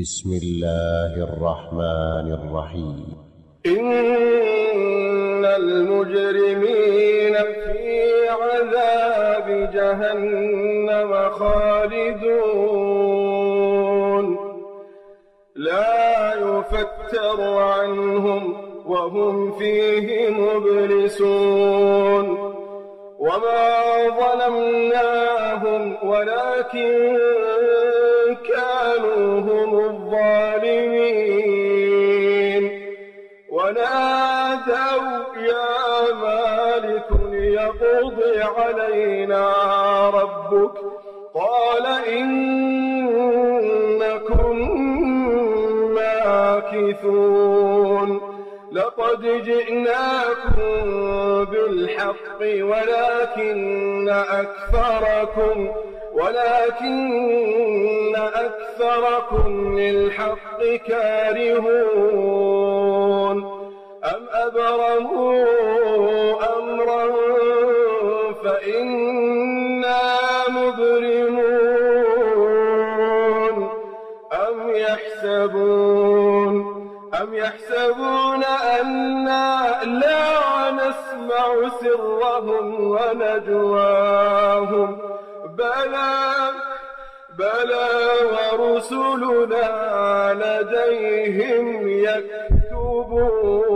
بسم الله الرحمن الرحيم. إن المجرمين في عذاب جهنم خالدون. لا يفتر عنهم وهم فيه مبلسون. وما ظلمناهم ولكن كانوا ونادوا يا مالك ليقض علينا ربك. قال إنكم ماكثون. لقد جئناكم بالحق ولكن أكثركم ولكن أكثركم للحق كارهون. يحسبون أم يحسبون أنا لا نسمع سرهم ونجواهم بلى بلى ورسلنا لديهم يكتبون